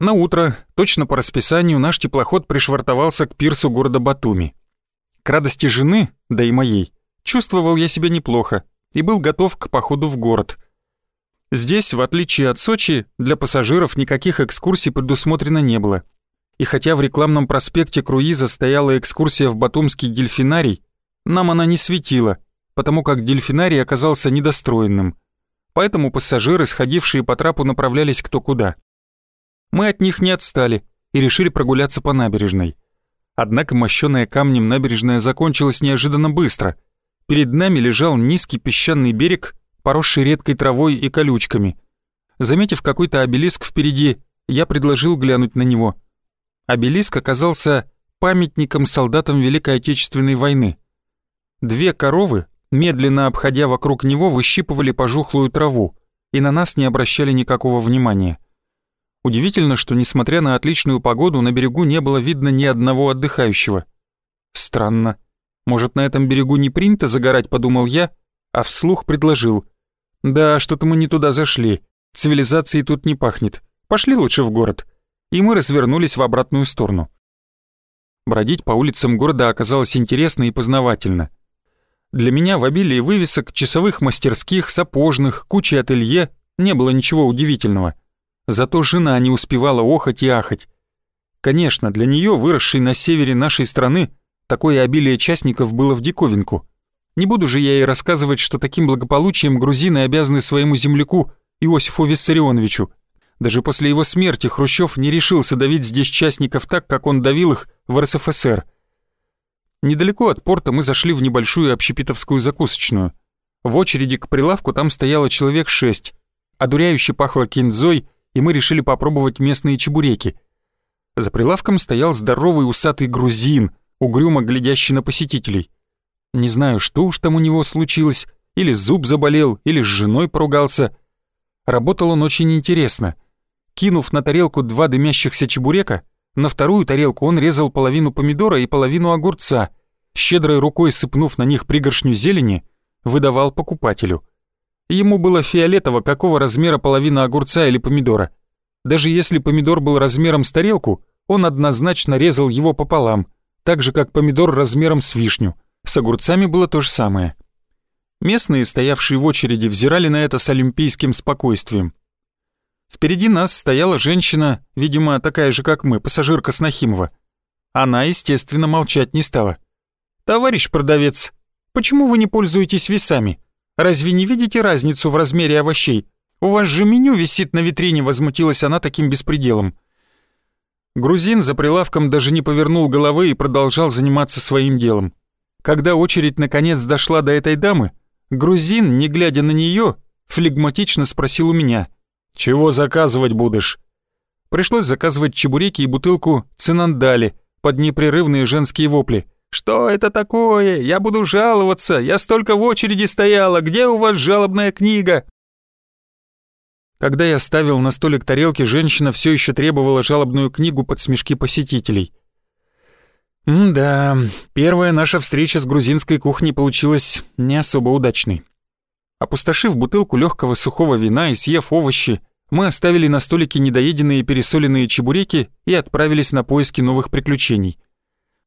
На утро, точно по расписанию, наш теплоход пришвартовался к пирсу города Батуми. К радости жены, да и моей, чувствовал я себя неплохо и был готов к походу в город. Здесь, в отличие от Сочи, для пассажиров никаких экскурсий предусмотрено не было. И хотя в рекламном проспекте круиза стояла экскурсия в Батумский дельфинарий, нам она не светила, потому как дельфинарий оказался недостроенным. Поэтому пассажиры, сходившие по трапу, направлялись кто куда. Мы от них не отстали и решили прогуляться по набережной. Однако мощёная камнем набережная закончилась неожиданно быстро. Перед нами лежал низкий песчаный берег, поросший редкой травой и колючками. Заметив какой-то обелиск впереди, я предложил глянуть на него. Обелиск оказался памятником солдатам Великой Отечественной войны. Две коровы, медленно обходя вокруг него, выщипывали пожухлую траву и на нас не обращали никакого внимания. Удивительно, что, несмотря на отличную погоду, на берегу не было видно ни одного отдыхающего. Странно. Может, на этом берегу не принято загорать, подумал я, а вслух предложил. Да, что-то мы не туда зашли. Цивилизацией тут не пахнет. Пошли лучше в город. И мы развернулись в обратную сторону. Бродить по улицам города оказалось интересно и познавательно. Для меня в обилии вывесок, часовых мастерских, сапожных, кучи ателье не было ничего удивительного. Зато жена не успевала охать и ахать. Конечно, для нее, выросшей на севере нашей страны, такое обилие частников было в диковинку. Не буду же я ей рассказывать, что таким благополучием грузины обязаны своему земляку Иосифу Виссарионовичу. Даже после его смерти Хрущев не решился давить здесь частников так, как он давил их в РСФСР. Недалеко от порта мы зашли в небольшую общепитовскую закусочную. В очереди к прилавку там стояло человек шесть. Одуряюще пахло кинзой и мы решили попробовать местные чебуреки. За прилавком стоял здоровый усатый грузин, угрюмо глядящий на посетителей. Не знаю, что уж там у него случилось, или зуб заболел, или с женой поругался. Работал он очень интересно. Кинув на тарелку два дымящихся чебурека, на вторую тарелку он резал половину помидора и половину огурца, щедрой рукой сыпнув на них пригоршню зелени, выдавал покупателю. Ему было фиолетово, какого размера половина огурца или помидора. Даже если помидор был размером с тарелку, он однозначно резал его пополам, так же, как помидор размером с вишню. С огурцами было то же самое. Местные, стоявшие в очереди, взирали на это с олимпийским спокойствием. Впереди нас стояла женщина, видимо, такая же, как мы, пассажирка Снахимова. Она, естественно, молчать не стала. «Товарищ продавец, почему вы не пользуетесь весами? Разве не видите разницу в размере овощей? У вас же меню висит на витрине», — возмутилась она таким беспределом. Грузин за прилавком даже не повернул головы и продолжал заниматься своим делом. Когда очередь наконец дошла до этой дамы, грузин, не глядя на нее, флегматично спросил у меня, «Чего заказывать будешь?» Пришлось заказывать чебуреки и бутылку цинандали под непрерывные женские вопли — «Что это такое? Я буду жаловаться! Я столько в очереди стояла! Где у вас жалобная книга?» Когда я ставил на столик тарелки, женщина все еще требовала жалобную книгу под смешки посетителей. М-да, первая наша встреча с грузинской кухней получилась не особо удачной. Опустошив бутылку легкого сухого вина и съев овощи, мы оставили на столике недоеденные пересоленные чебуреки и отправились на поиски новых приключений —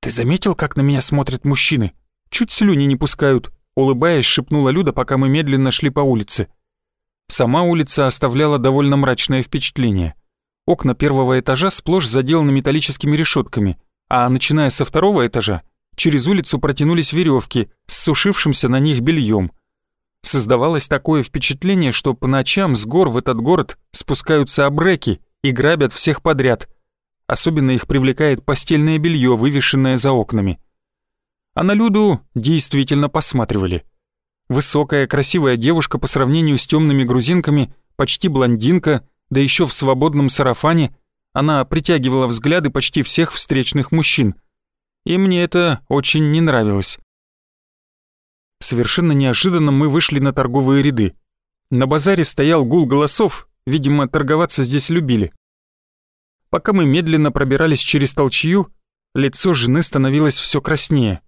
«Ты заметил, как на меня смотрят мужчины? Чуть слюни не пускают», — улыбаясь, шепнула Люда, пока мы медленно шли по улице. Сама улица оставляла довольно мрачное впечатление. Окна первого этажа сплошь заделаны металлическими решетками, а начиная со второго этажа, через улицу протянулись веревки с сушившимся на них бельем. Создавалось такое впечатление, что по ночам с гор в этот город спускаются обреки и грабят всех подряд, Особенно их привлекает постельное белье, вывешенное за окнами. А на Люду действительно посматривали. Высокая, красивая девушка по сравнению с темными грузинками, почти блондинка, да еще в свободном сарафане, она притягивала взгляды почти всех встречных мужчин. И мне это очень не нравилось. Совершенно неожиданно мы вышли на торговые ряды. На базаре стоял гул голосов, видимо, торговаться здесь любили. Пока мы медленно пробирались через толчью, лицо жены становилось все краснее.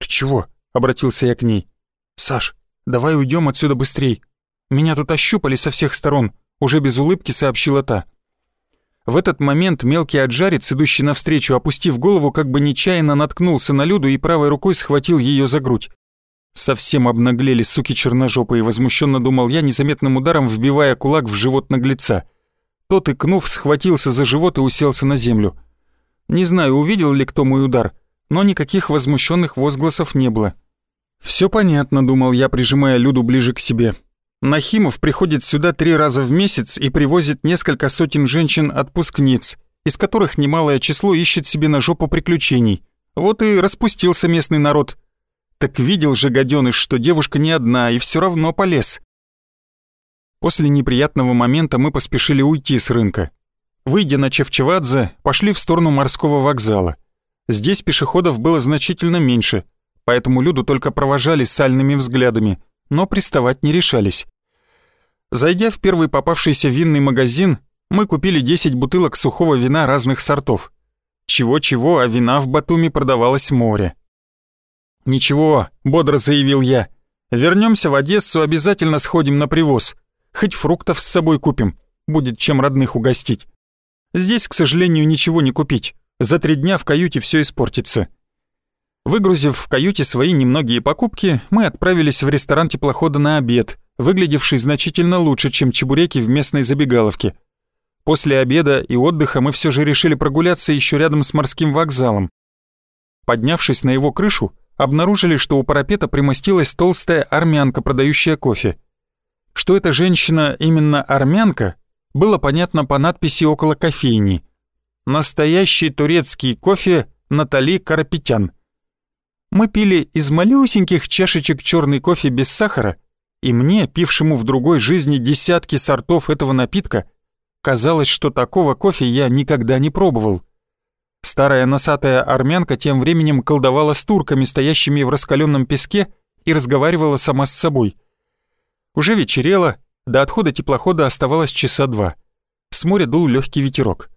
«Ты чего?» — обратился я к ней. «Саш, давай уйдем отсюда быстрей. Меня тут ощупали со всех сторон», — уже без улыбки сообщила та. В этот момент мелкий аджарец, идущий навстречу, опустив голову, как бы нечаянно наткнулся на Люду и правой рукой схватил ее за грудь. Совсем обнаглели суки черножопые, возмущенно думал я, незаметным ударом вбивая кулак в живот наглеца. Тот, икнув, схватился за живот и уселся на землю. Не знаю, увидел ли кто мой удар, но никаких возмущенных возгласов не было. Все понятно», — думал я, прижимая Люду ближе к себе. Нахимов приходит сюда три раза в месяц и привозит несколько сотен женщин-отпускниц, из которых немалое число ищет себе на жопу приключений. Вот и распустился местный народ. Так видел же гаденыш, что девушка не одна, и все равно полез. После неприятного момента мы поспешили уйти с рынка. Выйдя на Чевчевадзе, пошли в сторону морского вокзала. Здесь пешеходов было значительно меньше, поэтому Люду только провожали сальными взглядами – но приставать не решались. Зайдя в первый попавшийся винный магазин, мы купили 10 бутылок сухого вина разных сортов. Чего-чего, а вина в Батуми продавалось море. «Ничего», — бодро заявил я, — «вернемся в Одессу, обязательно сходим на привоз. Хоть фруктов с собой купим, будет чем родных угостить. Здесь, к сожалению, ничего не купить. За три дня в каюте все испортится». Выгрузив в каюте свои немногие покупки, мы отправились в ресторан теплохода на обед, выглядевший значительно лучше, чем чебуреки в местной забегаловке. После обеда и отдыха мы все же решили прогуляться еще рядом с морским вокзалом. Поднявшись на его крышу, обнаружили, что у парапета примостилась толстая армянка, продающая кофе. Что эта женщина именно армянка, было понятно по надписи около кофейни. «Настоящий турецкий кофе Натали Карапетян». Мы пили из малюсеньких чашечек черный кофе без сахара, и мне, пившему в другой жизни десятки сортов этого напитка, казалось, что такого кофе я никогда не пробовал. Старая носатая армянка тем временем колдовала с турками, стоящими в раскаленном песке, и разговаривала сама с собой. Уже вечерело, до отхода теплохода оставалось часа два. С моря дул легкий ветерок.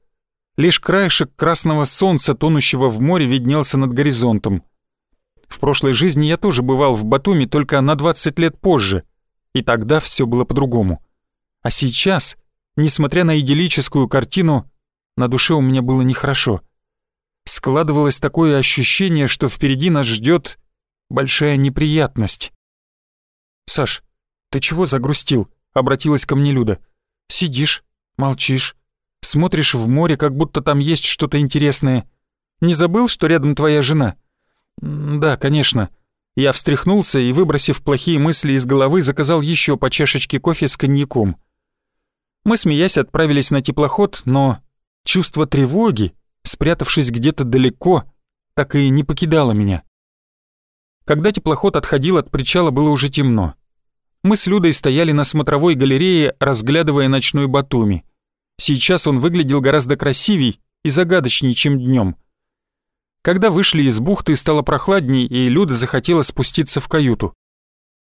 Лишь краешек красного солнца, тонущего в море, виднелся над горизонтом. В прошлой жизни я тоже бывал в Батуми, только на 20 лет позже, и тогда все было по-другому. А сейчас, несмотря на идиллическую картину, на душе у меня было нехорошо. Складывалось такое ощущение, что впереди нас ждет большая неприятность. «Саш, ты чего загрустил?» — обратилась ко мне Люда. «Сидишь, молчишь, смотришь в море, как будто там есть что-то интересное. Не забыл, что рядом твоя жена?» «Да, конечно». Я встряхнулся и, выбросив плохие мысли из головы, заказал еще по чашечке кофе с коньяком. Мы, смеясь, отправились на теплоход, но чувство тревоги, спрятавшись где-то далеко, так и не покидало меня. Когда теплоход отходил от причала, было уже темно. Мы с Людой стояли на смотровой галерее, разглядывая ночной Батуми. Сейчас он выглядел гораздо красивей и загадочней, чем днем. Когда вышли из бухты, стало прохладней, и Люда захотела спуститься в каюту.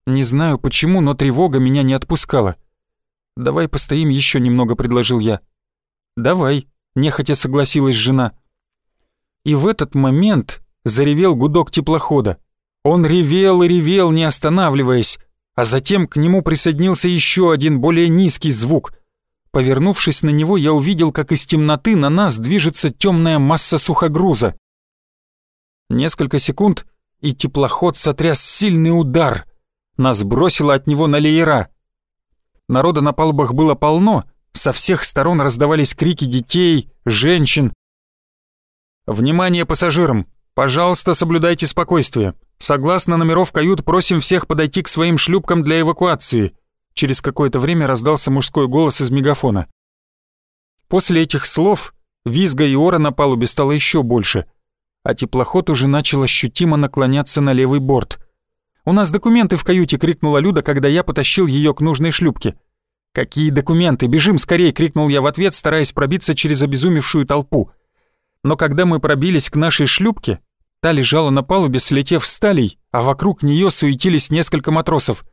Не знаю почему, но тревога меня не отпускала. «Давай постоим еще немного», — предложил я. «Давай», — нехотя согласилась жена. И в этот момент заревел гудок теплохода. Он ревел и ревел, не останавливаясь, а затем к нему присоединился еще один более низкий звук. Повернувшись на него, я увидел, как из темноты на нас движется темная масса сухогруза. Несколько секунд, и теплоход сотряс сильный удар. Нас бросило от него на леера. Народа на палубах было полно, со всех сторон раздавались крики детей, женщин. «Внимание пассажирам! Пожалуйста, соблюдайте спокойствие. Согласно номеров кают, просим всех подойти к своим шлюпкам для эвакуации». Через какое-то время раздался мужской голос из мегафона. После этих слов визга и ора на палубе стало еще больше — а теплоход уже начал ощутимо наклоняться на левый борт. «У нас документы в каюте!» — крикнула Люда, когда я потащил ее к нужной шлюпке. «Какие документы? Бежим скорее!» — крикнул я в ответ, стараясь пробиться через обезумевшую толпу. Но когда мы пробились к нашей шлюпке, та лежала на палубе, слетев с талей, а вокруг нее суетились несколько матросов.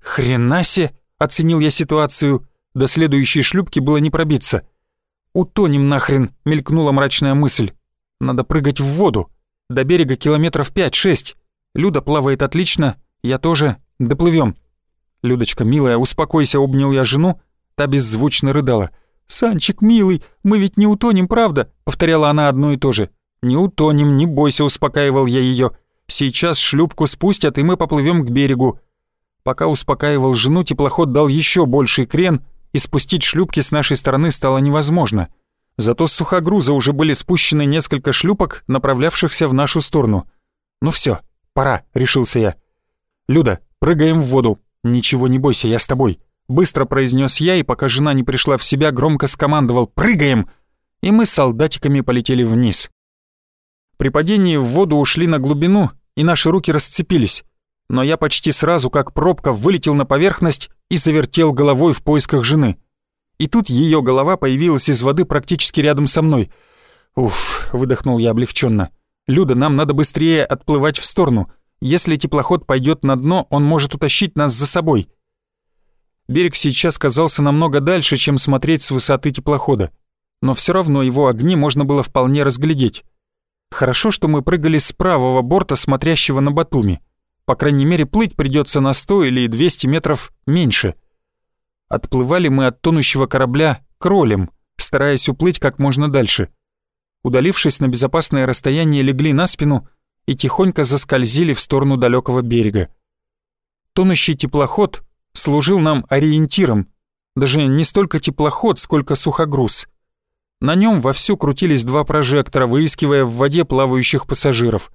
«Хренасе!» — оценил я ситуацию. До следующей шлюпки было не пробиться. «Утонем нахрен!» — мелькнула мрачная мысль. Надо прыгать в воду. До берега километров пять-шесть. Люда плавает отлично, я тоже. Доплывем. Людочка, милая, успокойся, обнял я жену. Та беззвучно рыдала. «Санчик, милый, мы ведь не утонем, правда?» — повторяла она одно и то же. «Не утонем, не бойся», — успокаивал я ее. «Сейчас шлюпку спустят, и мы поплывем к берегу». Пока успокаивал жену, теплоход дал еще больший крен, и спустить шлюпки с нашей стороны стало невозможно. Зато с сухогруза уже были спущены несколько шлюпок, направлявшихся в нашу сторону. «Ну все, пора», — решился я. «Люда, прыгаем в воду. Ничего не бойся, я с тобой». Быстро произнес я, и пока жена не пришла в себя, громко скомандовал «Прыгаем!» И мы с солдатиками полетели вниз. При падении в воду ушли на глубину, и наши руки расцепились. Но я почти сразу, как пробка, вылетел на поверхность и завертел головой в поисках жены. И тут ее голова появилась из воды практически рядом со мной. «Уф», — выдохнул я облегченно. «Люда, нам надо быстрее отплывать в сторону. Если теплоход пойдет на дно, он может утащить нас за собой». Берег сейчас казался намного дальше, чем смотреть с высоты теплохода, но все равно его огни можно было вполне разглядеть. Хорошо, что мы прыгали с правого борта, смотрящего на Батуми. По крайней мере, плыть придется на 100 или 200 метров меньше. Отплывали мы от тонущего корабля кролем, стараясь уплыть как можно дальше. Удалившись на безопасное расстояние, легли на спину и тихонько заскользили в сторону далекого берега. Тонущий теплоход служил нам ориентиром, даже не столько теплоход, сколько сухогруз. На нем вовсю крутились два прожектора, выискивая в воде плавающих пассажиров.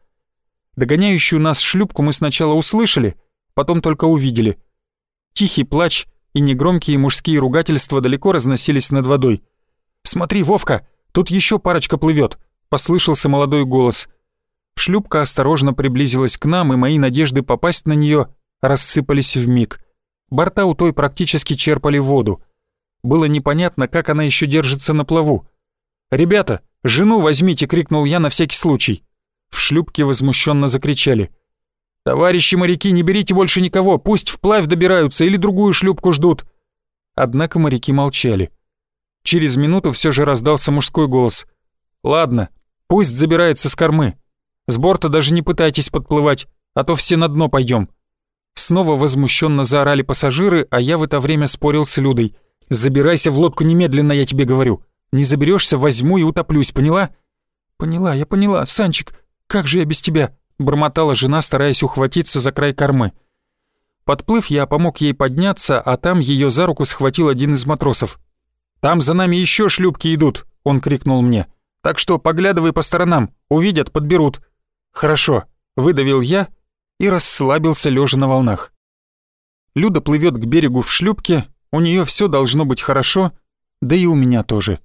Догоняющую нас шлюпку мы сначала услышали, потом только увидели. Тихий плач и негромкие мужские ругательства далеко разносились над водой. «Смотри, Вовка, тут еще парочка плывет», — послышался молодой голос. Шлюпка осторожно приблизилась к нам, и мои надежды попасть на нее рассыпались в миг. Борта у той практически черпали воду. Было непонятно, как она еще держится на плаву. «Ребята, жену возьмите!» — крикнул я на всякий случай. В шлюпке возмущенно закричали. «Товарищи моряки, не берите больше никого, пусть вплавь добираются или другую шлюпку ждут!» Однако моряки молчали. Через минуту все же раздался мужской голос. «Ладно, пусть забирается с кормы. С борта даже не пытайтесь подплывать, а то все на дно пойдем. Снова возмущенно заорали пассажиры, а я в это время спорил с Людой. «Забирайся в лодку немедленно, я тебе говорю. Не заберешься, возьму и утоплюсь, поняла?» «Поняла, я поняла. Санчик, как же я без тебя?» бормотала жена, стараясь ухватиться за край кормы. Подплыв, я помог ей подняться, а там ее за руку схватил один из матросов. «Там за нами еще шлюпки идут!» — он крикнул мне. «Так что поглядывай по сторонам, увидят, подберут». «Хорошо», — выдавил я и расслабился лежа на волнах. Люда плывет к берегу в шлюпке, у нее все должно быть хорошо, да и у меня тоже.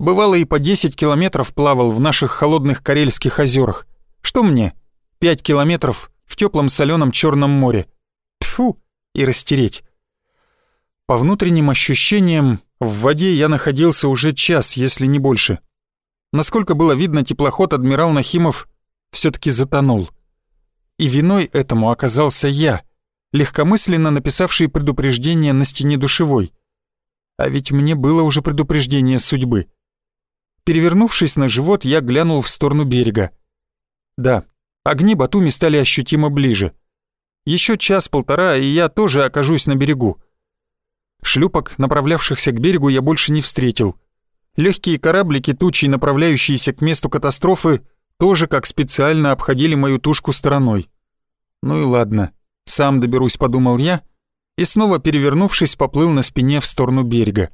Бывало и по 10 километров плавал в наших холодных Карельских озерах. Что мне? 5 километров в теплом соленом Черном море. Тфу, и растереть. По внутренним ощущениям, в воде я находился уже час, если не больше. Насколько было видно, теплоход «Адмирал Нахимов» все таки затонул. И виной этому оказался я, легкомысленно написавший предупреждение на стене душевой. А ведь мне было уже предупреждение судьбы. Перевернувшись на живот, я глянул в сторону берега. Да, огни Батуми стали ощутимо ближе. Еще час-полтора, и я тоже окажусь на берегу. Шлюпок, направлявшихся к берегу, я больше не встретил. Легкие кораблики, тучи, направляющиеся к месту катастрофы, тоже как специально обходили мою тушку стороной. Ну и ладно, сам доберусь, подумал я, и снова перевернувшись, поплыл на спине в сторону берега.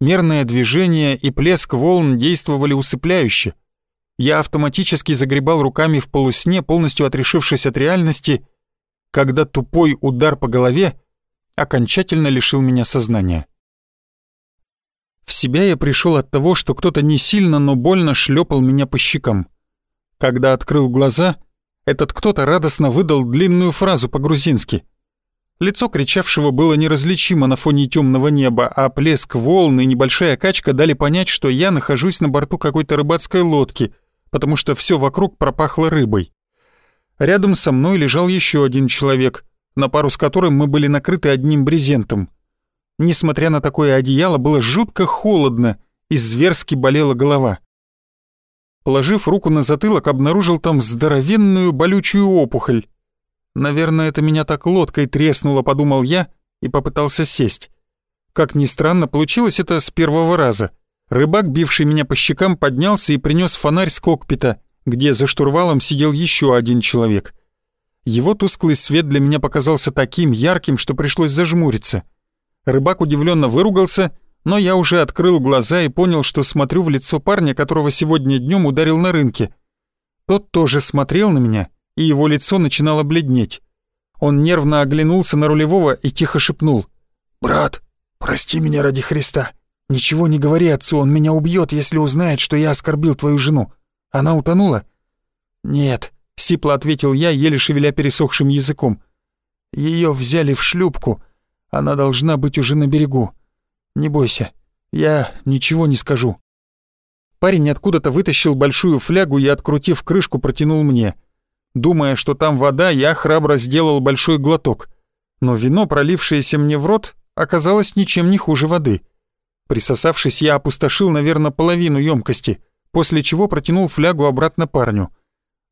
Мерное движение и плеск волн действовали усыпляюще. Я автоматически загребал руками в полусне, полностью отрешившись от реальности, когда тупой удар по голове окончательно лишил меня сознания. В себя я пришел от того, что кто-то не сильно, но больно шлепал меня по щекам. Когда открыл глаза, этот кто-то радостно выдал длинную фразу по-грузински. Лицо кричавшего было неразличимо на фоне темного неба, а плеск волн и небольшая качка дали понять, что я нахожусь на борту какой-то рыбацкой лодки, потому что все вокруг пропахло рыбой. Рядом со мной лежал еще один человек, на пару с которым мы были накрыты одним брезентом. Несмотря на такое одеяло, было жутко холодно и зверски болела голова. Положив руку на затылок, обнаружил там здоровенную болючую опухоль. Наверное, это меня так лодкой треснуло, подумал я и попытался сесть. Как ни странно, получилось это с первого раза. Рыбак, бивший меня по щекам, поднялся и принес фонарь с кокпита, где за штурвалом сидел еще один человек. Его тусклый свет для меня показался таким ярким, что пришлось зажмуриться. Рыбак удивленно выругался, но я уже открыл глаза и понял, что смотрю в лицо парня, которого сегодня днем ударил на рынке. Тот тоже смотрел на меня, и его лицо начинало бледнеть. Он нервно оглянулся на рулевого и тихо шепнул. «Брат, прости меня ради Христа. Ничего не говори отцу, он меня убьет, если узнает, что я оскорбил твою жену. Она утонула?» «Нет», — сипло ответил я, еле шевеля пересохшим языком. Ее взяли в шлюпку. Она должна быть уже на берегу. Не бойся, я ничего не скажу». Парень откуда-то вытащил большую флягу и, открутив крышку, протянул мне. Думая, что там вода, я храбро сделал большой глоток. Но вино, пролившееся мне в рот, оказалось ничем не хуже воды. Присосавшись, я опустошил, наверное, половину емкости, после чего протянул флягу обратно парню.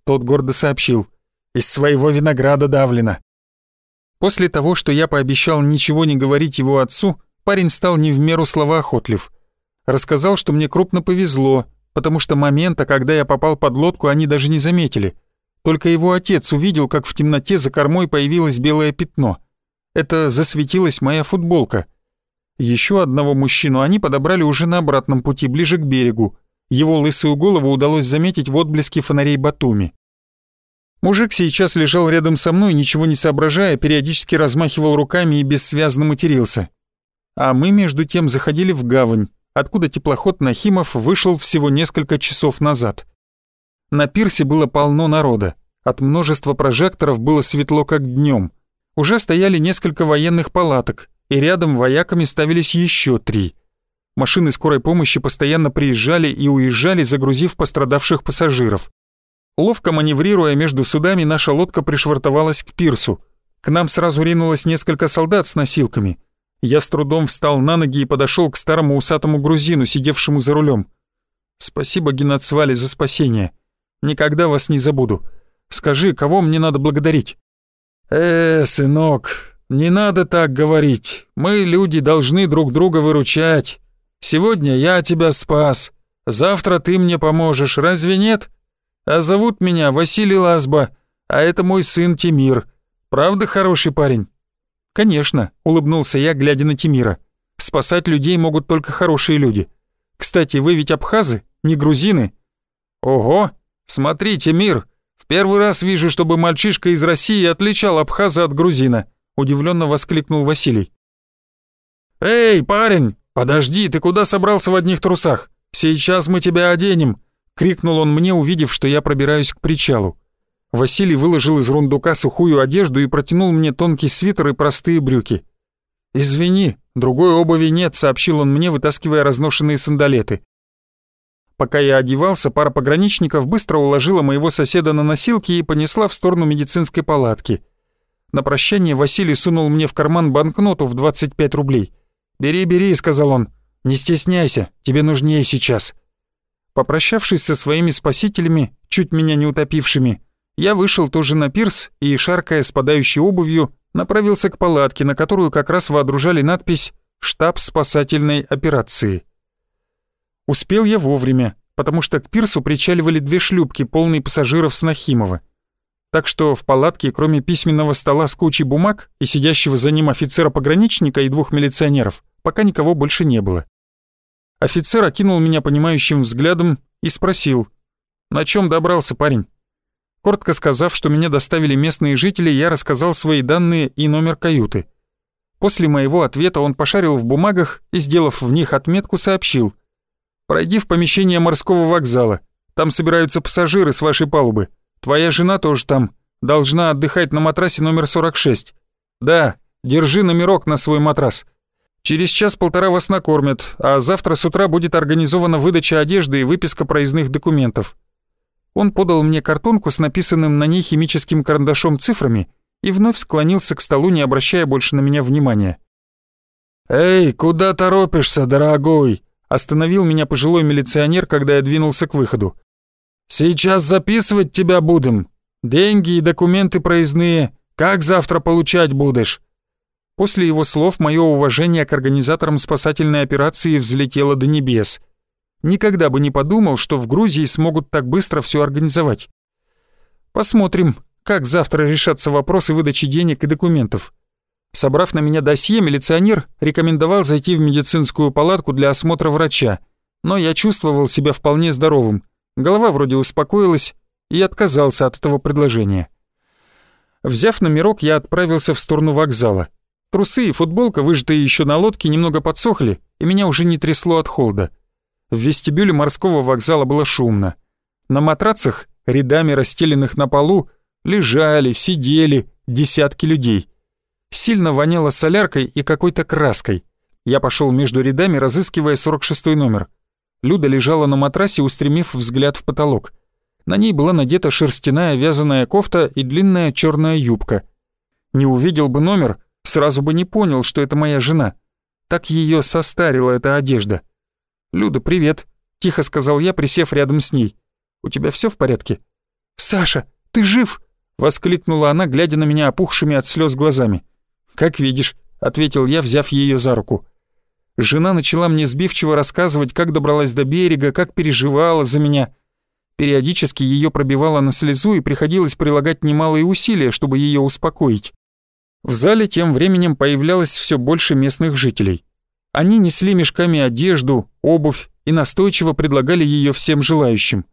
Тот гордо сообщил. «Из своего винограда давлено». После того, что я пообещал ничего не говорить его отцу, парень стал не в меру словоохотлив. Рассказал, что мне крупно повезло, потому что момента, когда я попал под лодку, они даже не заметили. Только его отец увидел, как в темноте за кормой появилось белое пятно. Это засветилась моя футболка. Еще одного мужчину они подобрали уже на обратном пути, ближе к берегу. Его лысую голову удалось заметить в отблеске фонарей Батуми. Мужик сейчас лежал рядом со мной, ничего не соображая, периодически размахивал руками и бессвязно матерился а мы между тем заходили в гавань, откуда теплоход Нахимов вышел всего несколько часов назад. На пирсе было полно народа, от множества прожекторов было светло как днем. Уже стояли несколько военных палаток, и рядом вояками ставились еще три. Машины скорой помощи постоянно приезжали и уезжали, загрузив пострадавших пассажиров. Ловко маневрируя между судами, наша лодка пришвартовалась к пирсу. К нам сразу ринулось несколько солдат с носилками — я с трудом встал на ноги и подошел к старому усатому грузину, сидевшему за рулем. «Спасибо, Геннадсвали, за спасение. Никогда вас не забуду. Скажи, кого мне надо благодарить?» «Э, сынок, не надо так говорить. Мы, люди, должны друг друга выручать. Сегодня я тебя спас. Завтра ты мне поможешь, разве нет? А зовут меня Василий Лазба, а это мой сын Тимир. Правда хороший парень?» «Конечно», — улыбнулся я, глядя на Тимира. «Спасать людей могут только хорошие люди. Кстати, вы ведь абхазы, не грузины?» «Ого! Смотри, Тимир, в первый раз вижу, чтобы мальчишка из России отличал абхаза от грузина», — удивленно воскликнул Василий. «Эй, парень, подожди, ты куда собрался в одних трусах? Сейчас мы тебя оденем!» — крикнул он мне, увидев, что я пробираюсь к причалу. Василий выложил из рундука сухую одежду и протянул мне тонкий свитер и простые брюки. «Извини, другой обуви нет», — сообщил он мне, вытаскивая разношенные сандалеты. Пока я одевался, пара пограничников быстро уложила моего соседа на носилки и понесла в сторону медицинской палатки. На прощание Василий сунул мне в карман банкноту в 25 рублей. «Бери, бери», — сказал он. «Не стесняйся, тебе нужнее сейчас». Попрощавшись со своими спасителями, чуть меня не утопившими, я вышел тоже на пирс и, шаркая спадающей обувью, направился к палатке, на которую как раз воодружали надпись «Штаб спасательной операции». Успел я вовремя, потому что к пирсу причаливали две шлюпки, полные пассажиров с Нахимова. Так что в палатке, кроме письменного стола с кучей бумаг и сидящего за ним офицера-пограничника и двух милиционеров, пока никого больше не было. Офицер окинул меня понимающим взглядом и спросил, «На чем добрался парень?» Коротко сказав, что меня доставили местные жители, я рассказал свои данные и номер каюты. После моего ответа он пошарил в бумагах и, сделав в них отметку, сообщил. «Пройди в помещение морского вокзала. Там собираются пассажиры с вашей палубы. Твоя жена тоже там. Должна отдыхать на матрасе номер 46. Да, держи номерок на свой матрас. Через час-полтора вас накормят, а завтра с утра будет организована выдача одежды и выписка проездных документов. Он подал мне картонку с написанным на ней химическим карандашом цифрами и вновь склонился к столу, не обращая больше на меня внимания. «Эй, куда торопишься, дорогой?» Остановил меня пожилой милиционер, когда я двинулся к выходу. «Сейчас записывать тебя будем. Деньги и документы проездные. Как завтра получать будешь?» После его слов мое уважение к организаторам спасательной операции взлетело до небес. Никогда бы не подумал, что в Грузии смогут так быстро все организовать. Посмотрим, как завтра решатся вопросы выдачи денег и документов. Собрав на меня досье, милиционер рекомендовал зайти в медицинскую палатку для осмотра врача, но я чувствовал себя вполне здоровым. Голова вроде успокоилась, и отказался от этого предложения. Взяв номерок, я отправился в сторону вокзала. Трусы и футболка, выжатые еще на лодке, немного подсохли, и меня уже не трясло от холода. В вестибюле морского вокзала было шумно. На матрацах, рядами расстеленных на полу, лежали, сидели десятки людей. Сильно воняло соляркой и какой-то краской. Я пошел между рядами, разыскивая 46 номер. Люда лежала на матрасе, устремив взгляд в потолок. На ней была надета шерстяная вязаная кофта и длинная черная юбка. Не увидел бы номер, сразу бы не понял, что это моя жена. Так ее состарила эта одежда. «Люда, привет», — тихо сказал я, присев рядом с ней. «У тебя все в порядке?» «Саша, ты жив?» — воскликнула она, глядя на меня опухшими от слез глазами. «Как видишь», — ответил я, взяв ее за руку. Жена начала мне сбивчиво рассказывать, как добралась до берега, как переживала за меня. Периодически ее пробивало на слезу и приходилось прилагать немалые усилия, чтобы ее успокоить. В зале тем временем появлялось все больше местных жителей. Они несли мешками одежду, обувь и настойчиво предлагали ее всем желающим.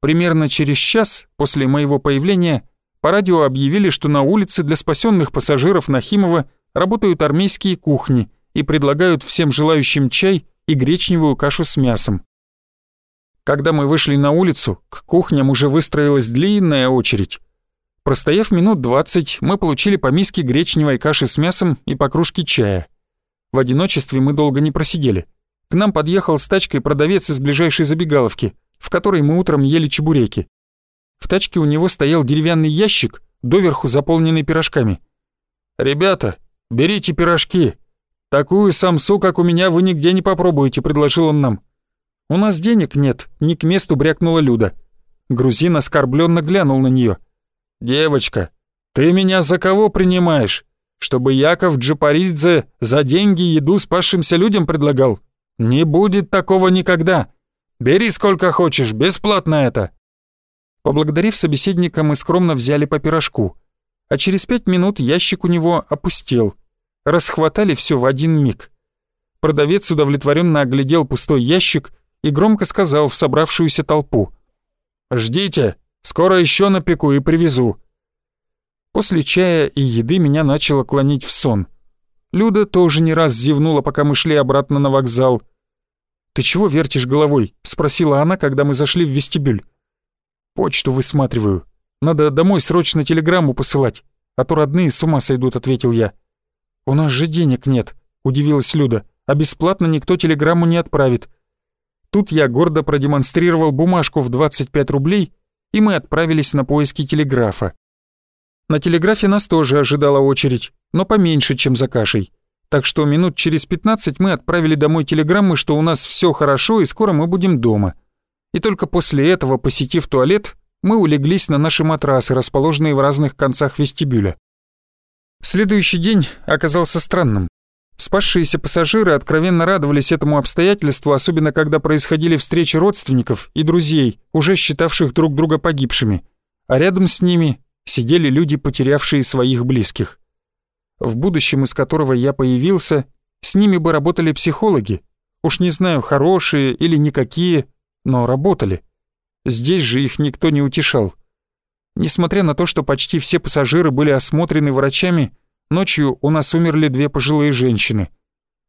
Примерно через час после моего появления по радио объявили, что на улице для спасенных пассажиров Нахимова работают армейские кухни – и предлагают всем желающим чай и гречневую кашу с мясом. Когда мы вышли на улицу, к кухням уже выстроилась длинная очередь. Простояв минут двадцать, мы получили по миске гречневой каши с мясом и по кружке чая. В одиночестве мы долго не просидели. К нам подъехал с тачкой продавец из ближайшей забегаловки, в которой мы утром ели чебуреки. В тачке у него стоял деревянный ящик, доверху заполненный пирожками. «Ребята, берите пирожки, «Такую самсу, как у меня, вы нигде не попробуете», — предложил он нам. «У нас денег нет», — не к месту брякнула Люда. Грузин оскорбленно глянул на нее. «Девочка, ты меня за кого принимаешь? Чтобы Яков Джапаридзе за деньги еду спасшимся людям предлагал? Не будет такого никогда. Бери сколько хочешь, бесплатно это». Поблагодарив собеседника, мы скромно взяли по пирожку, а через пять минут ящик у него опустел — расхватали все в один миг. Продавец удовлетворенно оглядел пустой ящик и громко сказал в собравшуюся толпу. «Ждите, скоро еще напеку и привезу». После чая и еды меня начало клонить в сон. Люда тоже не раз зевнула, пока мы шли обратно на вокзал. «Ты чего вертишь головой?» — спросила она, когда мы зашли в вестибюль. «Почту высматриваю. Надо домой срочно телеграмму посылать, а то родные с ума сойдут», — ответил я. «У нас же денег нет», — удивилась Люда, «а бесплатно никто телеграмму не отправит». Тут я гордо продемонстрировал бумажку в 25 рублей, и мы отправились на поиски телеграфа. На телеграфе нас тоже ожидала очередь, но поменьше, чем за кашей. Так что минут через 15 мы отправили домой телеграммы, что у нас все хорошо и скоро мы будем дома. И только после этого, посетив туалет, мы улеглись на наши матрасы, расположенные в разных концах вестибюля. Следующий день оказался странным. Спасшиеся пассажиры откровенно радовались этому обстоятельству, особенно когда происходили встречи родственников и друзей, уже считавших друг друга погибшими, а рядом с ними сидели люди, потерявшие своих близких. В будущем, из которого я появился, с ними бы работали психологи. Уж не знаю, хорошие или никакие, но работали. Здесь же их никто не утешал. Несмотря на то, что почти все пассажиры были осмотрены врачами, ночью у нас умерли две пожилые женщины.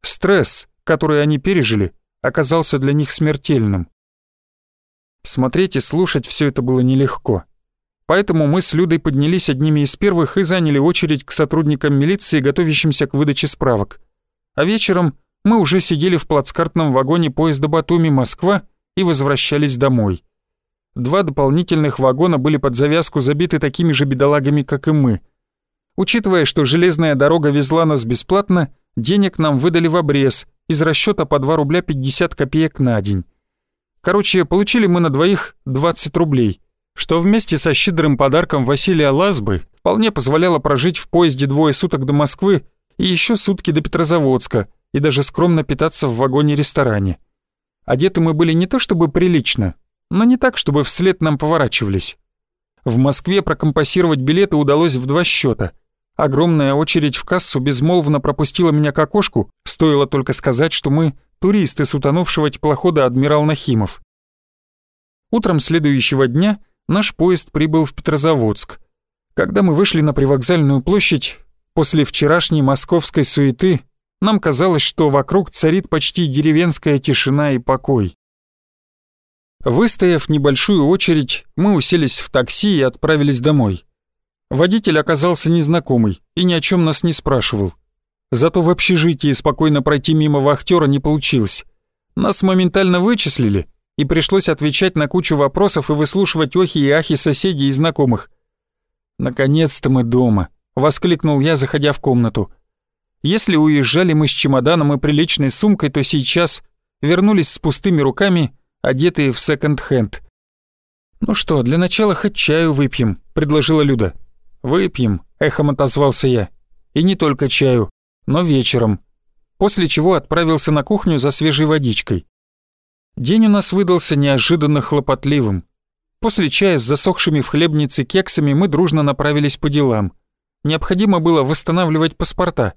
Стресс, который они пережили, оказался для них смертельным. Смотреть и слушать все это было нелегко. Поэтому мы с Людой поднялись одними из первых и заняли очередь к сотрудникам милиции, готовящимся к выдаче справок. А вечером мы уже сидели в плацкартном вагоне поезда Батуми-Москва и возвращались домой. Два дополнительных вагона были под завязку забиты такими же бедолагами, как и мы. Учитывая, что железная дорога везла нас бесплатно, денег нам выдали в обрез, из расчета по 2 рубля 50 копеек на день. Короче, получили мы на двоих 20 рублей, что вместе со щедрым подарком Василия Лазбы вполне позволяло прожить в поезде двое суток до Москвы и еще сутки до Петрозаводска, и даже скромно питаться в вагоне-ресторане. Одеты мы были не то чтобы прилично, но не так, чтобы вслед нам поворачивались. В Москве прокомпассировать билеты удалось в два счета. Огромная очередь в кассу безмолвно пропустила меня к окошку, стоило только сказать, что мы туристы с утонувшего теплохода «Адмирал Нахимов». Утром следующего дня наш поезд прибыл в Петрозаводск. Когда мы вышли на привокзальную площадь, после вчерашней московской суеты нам казалось, что вокруг царит почти деревенская тишина и покой. Выстояв небольшую очередь, мы уселись в такси и отправились домой. Водитель оказался незнакомый и ни о чем нас не спрашивал. Зато в общежитии спокойно пройти мимо вахтера не получилось. Нас моментально вычислили, и пришлось отвечать на кучу вопросов и выслушивать охи и ахи соседей и знакомых. «Наконец-то мы дома», — воскликнул я, заходя в комнату. Если уезжали мы с чемоданом и приличной сумкой, то сейчас вернулись с пустыми руками одетые в секонд-хенд. «Ну что, для начала хоть чаю выпьем», — предложила Люда. «Выпьем», — эхом отозвался я. «И не только чаю, но вечером». После чего отправился на кухню за свежей водичкой. День у нас выдался неожиданно хлопотливым. После чая с засохшими в хлебнице кексами мы дружно направились по делам. Необходимо было восстанавливать паспорта.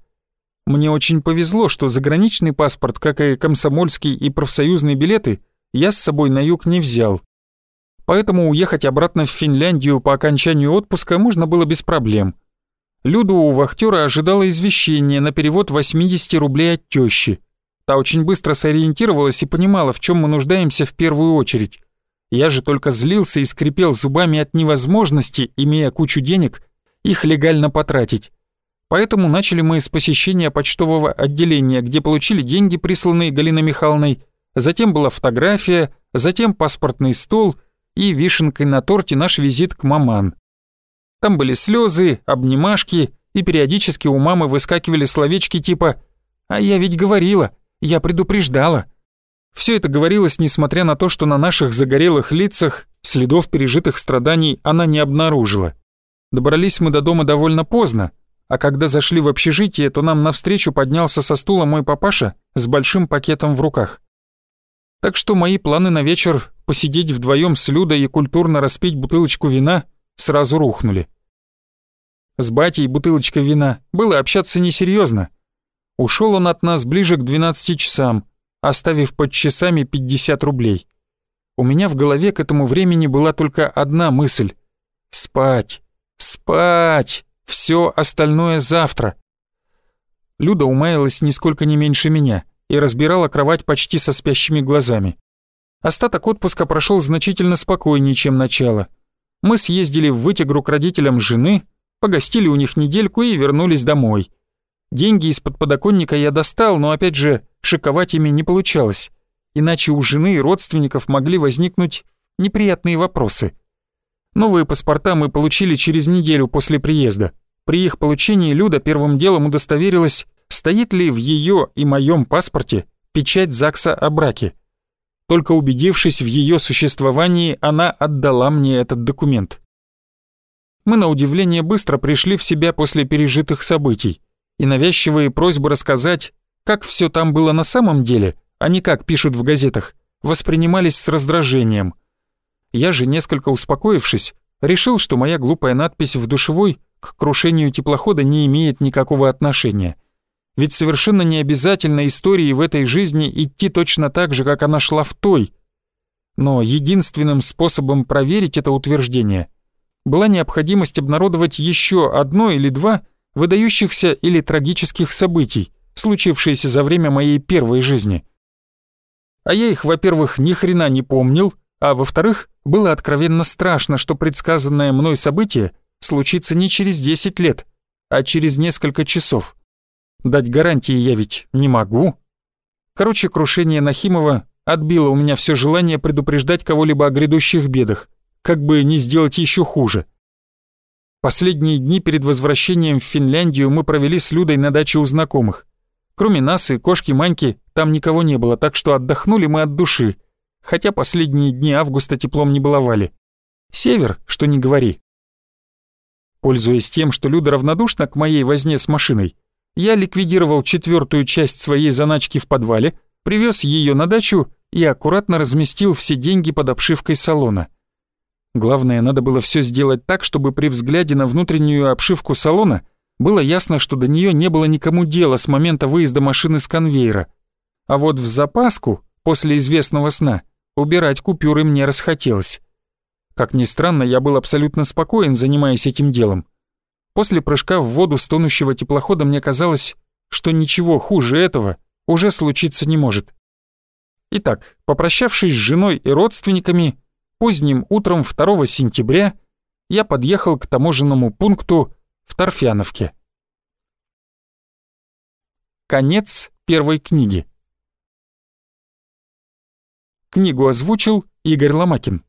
Мне очень повезло, что заграничный паспорт, как и комсомольский и профсоюзные билеты — я с собой на юг не взял. Поэтому уехать обратно в Финляндию по окончанию отпуска можно было без проблем. Люду у вахтера ожидало извещение на перевод 80 рублей от тещи. Та очень быстро сориентировалась и понимала, в чем мы нуждаемся в первую очередь. Я же только злился и скрипел зубами от невозможности, имея кучу денег, их легально потратить. Поэтому начали мы с посещения почтового отделения, где получили деньги, присланные Галиной Михайловной, затем была фотография, затем паспортный стол и вишенкой на торте наш визит к маман. Там были слезы, обнимашки, и периодически у мамы выскакивали словечки типа «А я ведь говорила, я предупреждала». Все это говорилось, несмотря на то, что на наших загорелых лицах следов пережитых страданий она не обнаружила. Добрались мы до дома довольно поздно, а когда зашли в общежитие, то нам навстречу поднялся со стула мой папаша с большим пакетом в руках. Так что мои планы на вечер посидеть вдвоем с Людой и культурно распить бутылочку вина сразу рухнули. С батей бутылочка вина было общаться несерьезно. Ушел он от нас ближе к 12 часам, оставив под часами 50 рублей. У меня в голове к этому времени была только одна мысль — спать, спать, все остальное завтра. Люда умаялась нисколько не меньше меня — и разбирала кровать почти со спящими глазами. Остаток отпуска прошел значительно спокойнее, чем начало. Мы съездили в Вытегру к родителям жены, погостили у них недельку и вернулись домой. Деньги из-под подоконника я достал, но опять же, шиковать ими не получалось, иначе у жены и родственников могли возникнуть неприятные вопросы. Новые паспорта мы получили через неделю после приезда. При их получении Люда первым делом удостоверилась, стоит ли в ее и моем паспорте печать ЗАГСа о браке. Только убедившись в ее существовании, она отдала мне этот документ. Мы на удивление быстро пришли в себя после пережитых событий, и навязчивые просьбы рассказать, как все там было на самом деле, а не как пишут в газетах, воспринимались с раздражением. Я же, несколько успокоившись, решил, что моя глупая надпись в душевой к крушению теплохода не имеет никакого отношения. Ведь совершенно не обязательно истории в этой жизни идти точно так же, как она шла в той. Но единственным способом проверить это утверждение была необходимость обнародовать еще одно или два выдающихся или трагических событий, случившиеся за время моей первой жизни. А я их, во-первых, ни хрена не помнил, а во-вторых, было откровенно страшно, что предсказанное мной событие случится не через 10 лет, а через несколько часов. Дать гарантии я ведь не могу. Короче, крушение Нахимова отбило у меня все желание предупреждать кого-либо о грядущих бедах, как бы не сделать еще хуже. Последние дни перед возвращением в Финляндию мы провели с Людой на даче у знакомых. Кроме нас и кошки Маньки там никого не было, так что отдохнули мы от души, хотя последние дни августа теплом не баловали. Север, что не говори. Пользуясь тем, что Люда равнодушна к моей возне с машиной, я ликвидировал четвертую часть своей заначки в подвале, привез ее на дачу и аккуратно разместил все деньги под обшивкой салона. Главное, надо было все сделать так, чтобы при взгляде на внутреннюю обшивку салона было ясно, что до нее не было никому дела с момента выезда машины с конвейера. А вот в запаску, после известного сна, убирать купюры мне расхотелось. Как ни странно, я был абсолютно спокоен, занимаясь этим делом. После прыжка в воду с тонущего теплохода мне казалось, что ничего хуже этого уже случиться не может. Итак, попрощавшись с женой и родственниками, поздним утром 2 сентября я подъехал к таможенному пункту в Торфяновке. Конец первой книги. Книгу озвучил Игорь Ломакин.